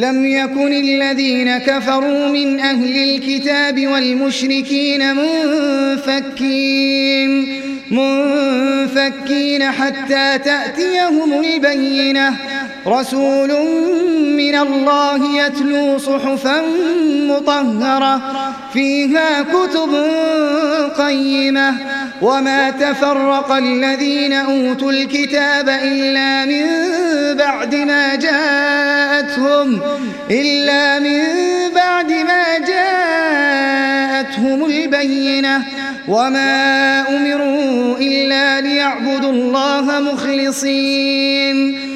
لم يكن الذين كفروا من أهل الكتاب والمشركين منفكين منفكين حتى تأتيهم البينة. رسول من الله يتلو صحفا مطهرة فيها كتب قيمة. وما تفرق الذين أوتوا الكتاب إلا من بعد ما جاءتهم إلا من بعد ما جاءتهم البينة وما أمروا إلا ليعبدوا الله مخلصين.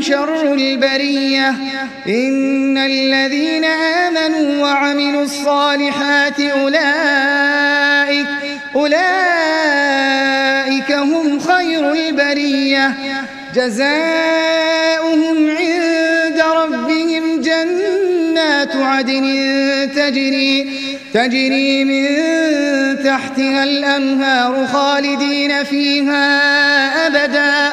شر البرية. إن الذين آمنوا وعملوا الصالحات أولئك أولئك هم خير البرية. جزاؤهم عند ربهم جنات عدن تجري تجري من تحتها الأنهار خالدين فيها أبدا.